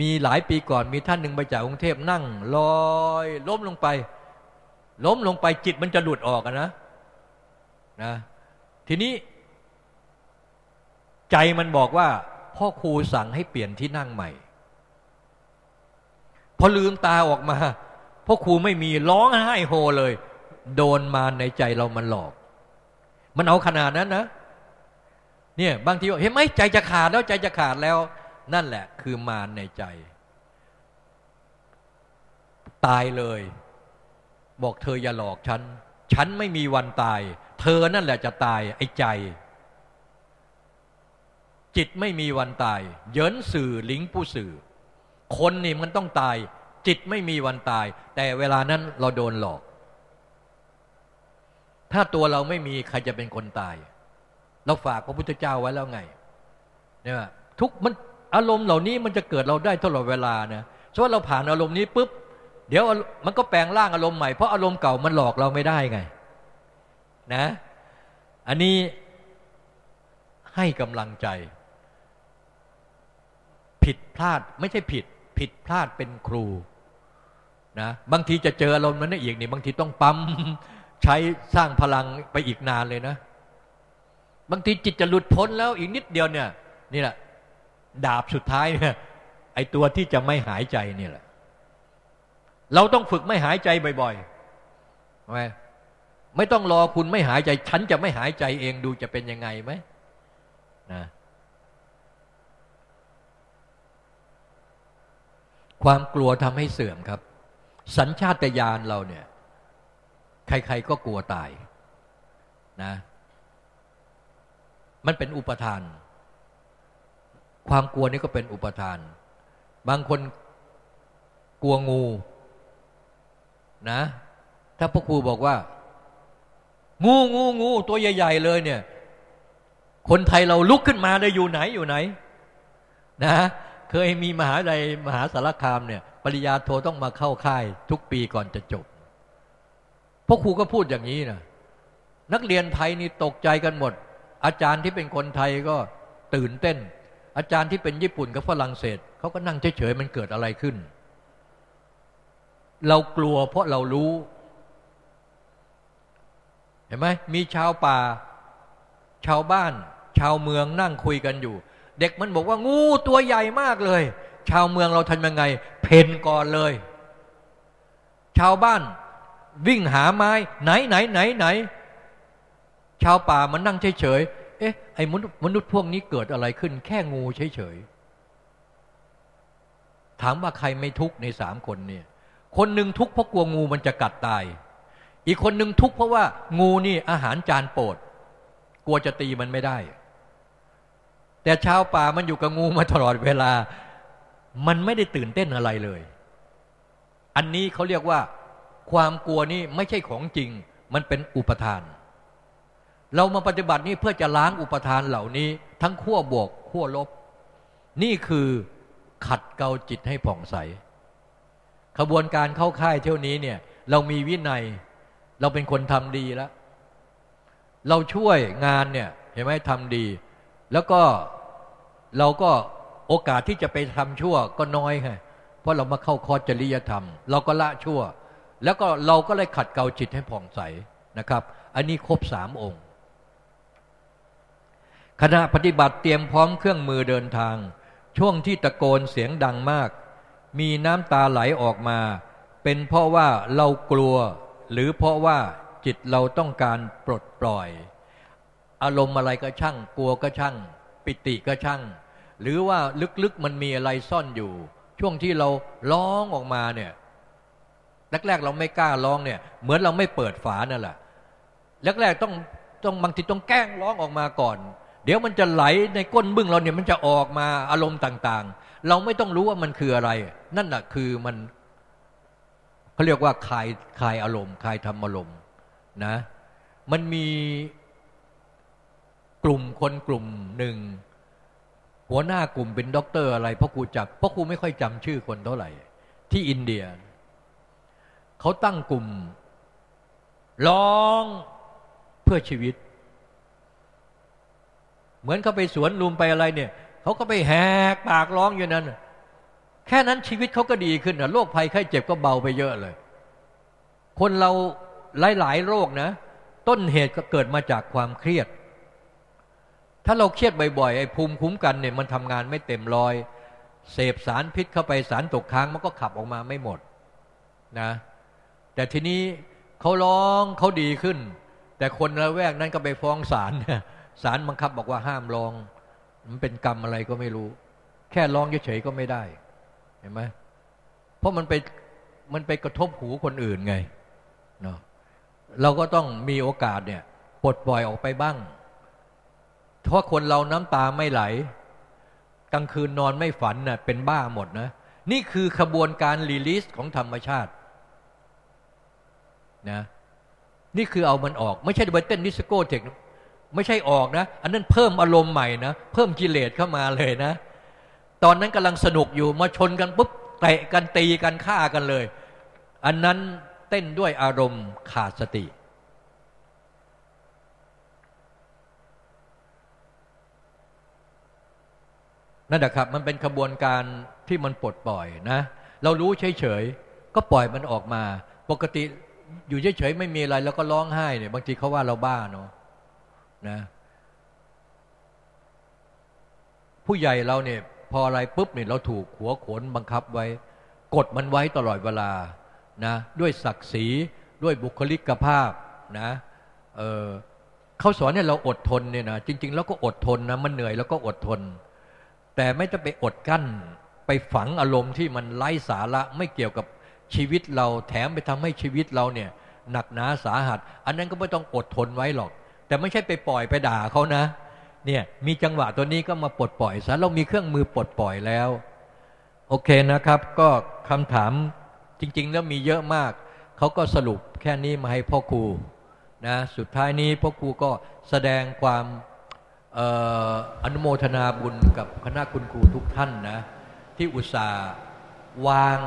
มีหลายปีก่อนมีท่านหนึ่งไปจากกรุงเทพนั่งลอยล้มลงไป ล้มลงไปจิตมันจะหลุดออกนะนะทีนี้ ใจมันบอกว่าพ่อครูสั่งให้เปลี่ยนที่นั่งใหม่ พอลืมตาออกมาพ่อครูไม่มีร้องไห้โฮเลย โดนมาในใจเรามันหลอก มันเอาขนาดนั้นนะ เนี่ยบางทีเห็นไหมใจจะขาดแล้วใจจะขาดแล้ว นั่นแหละ คือมารในใจ ตายเลย บอกเธออย่าหลอกฉัน ฉันไม่มีวันตาย เธอนั่นแหละจะตายไอ้ใจ จิตไม่มีวันตาย เยินสื่อลิงผู้สื่อ คนนี่มันต้องตาย จิตไม่มีวันตาย แต่เวลานั้นเราโดนหลอก ถ้าตัวเราไม่มีใครจะเป็นคนตาย เราฝากพระพุทธเจ้าไว้แล้วไงเนี่ยทุกมันอารมณ์เหล่านี้มันจะเกิดเราได้ตลอดเวลานะเพราะเราผ่านอารมณ์นี้ปุ๊บเดี๋ยวมันก็แปลงร่างอารมณ์ใหม่เพราะอารมณ์เก่ามันหลอกเราไม่ได้ไง นะ อันนี้ให้กำลังใจ ผิดพลาดไม่ใช่ผิด ผิดพลาดเป็นครูนะบางทีจะเจออารมณ์นั้นอีกนี่บางทีต้องปั๊มใช้สร้างพลังไปอีกนานเลยนะ บางทีจิตจะหลุดพ้นแล้วอีกนิดเดียวเนี่ย นี่แหละ ดาบสุดท้ายเนี่ยไอตัวที่จะไม่หายใจนี่แหละ เราต้องฝึกไม่หายใจบ่อยๆไมไม่ต้องรอคุณไม่หายใจ ฉันจะไม่หายใจเองดูจะเป็นยังไงไหมนะ ความกลัวทำให้เสื่อมครับ สัญชาตญาณเราเนี่ย ใครๆก็กลัวตายนะ มันเป็นอุปทาน ความกลัวนี่ก็เป็นอุปทาน บางคนกลัวงูนะ ถ้าพ่อครูบอกว่า งูงูงูตัวใหญ่ ๆ เลยเนี่ย คนไทยเราลุกขึ้นมาได้อยู่ไหนอยู่ไหน นะ เคยมีมหาลัยมหาสารคามเนี่ย ปริญญาโทต้องมาเข้าค่าย ทุกปีก่อนจะจบพวกครูก็พูดอย่างนี้นะนักเรียนไทยนี่ตกใจกันหมด อาจารย์ที่เป็นคนไทยก็ตื่นเต้น อาจารย์ที่เป็นญี่ปุ่นกับฝรั่งเศสเขาก็นั่งเฉยๆมันเกิดอะไรขึ้น เรากลัวเพราะเรารู้ เห็นไหมมีชาวป่า ชาวบ้าน ชาวเมืองนั่งคุยกันอยู่ เด็กมันบอกว่างูตัวใหญ่มากเลย ชาวเมืองเราทำยังไง เพนก่อนเลย ชาวบ้านวิ่งหาไม้ ไหนไหนไหนไหน ชาวป่ามันนั่งเฉยเฉยเอ๊ะไอ้มนุษย์มนุษย์พวกนี้เกิดอะไรขึ้น แค่งูเฉยเฉยถามว่าใครไม่ทุกข์ในสามคนเนี่ย คนหนึ่งทุกข์เพราะกลัวงูมันจะกัดตาย อีกคนหนึ่งทุกข์เพราะว่างูนี่อาหารจานโปรดกลัวจะตีมันไม่ได้ แต่ชาวป่ามันอยู่กับงูมาตลอดเวลา มันไม่ได้ตื่นเต้นอะไรเลย อันนี้เขาเรียกว่า ความกลัวนี่ไม่ใช่ของจริง มันเป็นอุปทาน เรามาปฏิบัตินี้เพื่อจะล้างอุปทานเหล่านี้ ทั้งขั้วบวกขั้วลบ นี่คือขัดเกลาจิตให้ผ่องใส ขบวนการเข้าค่ายเที่ยวนี้เนี่ยเรามีวินัย เราเป็นคนทำดีแล้ว เราช่วยงานเนี่ยเห็นไหมทำดี แล้วก็ เราก็โอกาสที่จะไปทำชั่วก็น้อยไงเพราะเรามาเข้าคอร์จริยธรรม เราก็ละชั่ว แล้วก็เราก็เลยขัดเกลาจิตให้ผ่องใสนะครับ อันนี้ครบสามองค์ขณะปฏิบัติเตรียมพร้อมเครื่องมือเดินทาง ช่วงที่ตะโกนเสียงดังมาก มีน้ำตาไหลออกมา เป็นเพราะว่าเรากลัว หรือเพราะว่าจิตเราต้องการปลดปล่อย อารมณ์อะไรก็ช่าง กลัวก็ช่าง ปิติก็ช่าง หรือว่าลึกๆมันมีอะไรซ่อนอยู่ ช่วงที่เราร้องออกมาเนี่ยแรกๆเราไม่กล้าร้องเนี่ย เหมือนเราไม่เปิดฝานั่นแหละแรกๆต้องต้องบางทีต้องแกล้งร้องออกมาก่อน เดี๋ยวมันจะไหลในก้นบึ้งเราเนี่ยมันจะออกมาอารมณ์ต่างๆ เราไม่ต้องรู้ว่ามันคืออะไร นั่นแหะคือมันเขาเรียกว่าคลายคลายอารมณ์คลายธรรมอารมณ์นะ มันมี กลุ่มคนกลุ่มหนึ่ง หัวหน้ากลุ่มเป็นด็อกเตอร์อะไรเพราะครูจับเพราะครูไม่ค่อยจำชื่อคนเท่าไหร่ ที่อินเดีย เขาตั้งกลุ่ม ร้องเพื่อชีวิต เหมือนเขาไปสวนลุมไปอะไรเนี่ยเขาก็ไปแหกปากร้องอยู่นั้นแค่นั้นชีวิตเขาก็ดีขึ้นนะโรคภัยไข้เจ็บก็เบาไปเยอะเลย คนเราหลาย ๆ โรคนะ ต้นเหตุก็เกิดมาจากความเครียด ถ้าเราเครียดบ่อยๆไอ้ภูมิคุ้มกันเนี่ยมันทำงานไม่เต็มร้อย เสพสารพิษเข้าไปสารตกค้างมันก็ขับออกมาไม่หมดนะ แต่ทีนี้เขาร้องเขาดีขึ้น แต่คนละแวกนั้นก็ไปฟ้องศาลศาลบังคับบอกว่าห้ามร้อง มันเป็นกรรมอะไรก็ไม่รู้ แค่ร้องเฉยๆก็ไม่ได้เห็นไหมเพราะมันไปมันไปกระทบหูคนอื่นไงเนาะเราก็ต้องมีโอกาสเนี่ยปลดปล่อยออกไปบ้าง เพราะคนเราน้ำตาไม่ไหล กลางคืนนอนไม่ฝันนะ่ะเป็นบ้าหมดนะ นี่คือขบวนการ release ของธรรมชาตินะนี่คือเอามันออก ไม่ใช่ไปเต้นดิสโก้เทคไม่ใช่ออกนะ อันนั้นเพิ่มอารมณ์ใหม่นะ เพิ่มกิเลสเข้ามาเลยนะ ตอนนั้นกำลังสนุกอยู่มาชนกันปุ๊บเตะกันตีกันฆ่ากันเลย อันนั้นเต้นด้วยอารมณ์ขาดสติ นั่นแหละครับ มันเป็นขบวนการที่มันปลดปล่อยนะ เรารู้เฉยๆก็ปล่อยมันออกมา ปกติอยู่เฉยๆไม่มีอะไรแล้วก็ร้องไห้เนี่ย บางทีเขาว่าเราบ้าเนาะนะ ผู้ใหญ่เราเนี่ย พออะไรปุ๊บเนี่ยเราถูกหัวขนบังคับไว้ กดมันไว้ตลอดเวลานะด้วยศักดิ์ศรีด้วยบุคลิกภาพนะเออเขาสอนเนี่ยเราอดทนเนี่ยนะจริง ๆ แล้วก็อดทนนะมันเหนื่อยแล้วก็อดทน แต่ไม่ต้องไปอดกั้น ไปฝังอารมณ์ที่มันไร้สาระไม่เกี่ยวกับชีวิตเราแถมไปทำให้ชีวิตเราเนี่ยหนักหนาสาหัส อันนั้นก็ไม่ต้องอดทนไว้หรอก แต่ไม่ใช่ไปปล่อยไปด่าเขานะ เนี่ยมีจังหวะตัวนี้ก็มาปลดปล่อยซะเรามีเครื่องมือปลดปล่อยแล้ว โอเคนะครับ ก็คำถามจริง ๆ แล้วมีเยอะมากเขาก็สรุปแค่นี้มาให้พ่อครูนะสุดท้ายนี้พ่อครูก็แสดงความ อนุโมทนาบุญกับคณะคุณครูทุกท่านนะ ที่อุตส่าห์วาง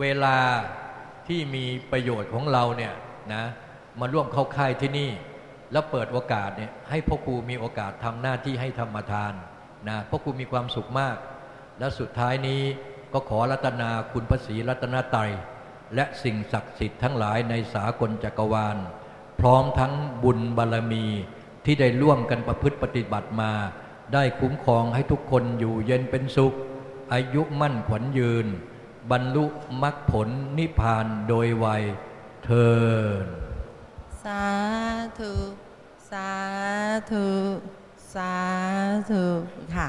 เวลาที่มีประโยชน์ของเราเนี่ยนะมาร่วมเข้าค่ายที่นี่ แล้วเปิดโอกาสเนี่ยให้พ่อครูมีโอกาสทำหน้าที่ให้ธรรมทานนะพ่อครูมีความสุขมาก และสุดท้ายนี้ก็ขอรัตนาคุณพระศรีรัตนตรัยและสิ่งศักดิ์สิทธิ์ทั้งหลายในสากลจักรวาล พร้อมทั้งบุญบารรมี ที่ได้ร่วมกันประพฤติปฏิบัติมา ได้คุ้มครองให้ทุกคนอยู่เย็นเป็นสุข อายุมั่นขวัญยืน บรรลุมรรคผลนิพพานโดยไวยเทินสาธุ สาธุ สาธุ ค่ะ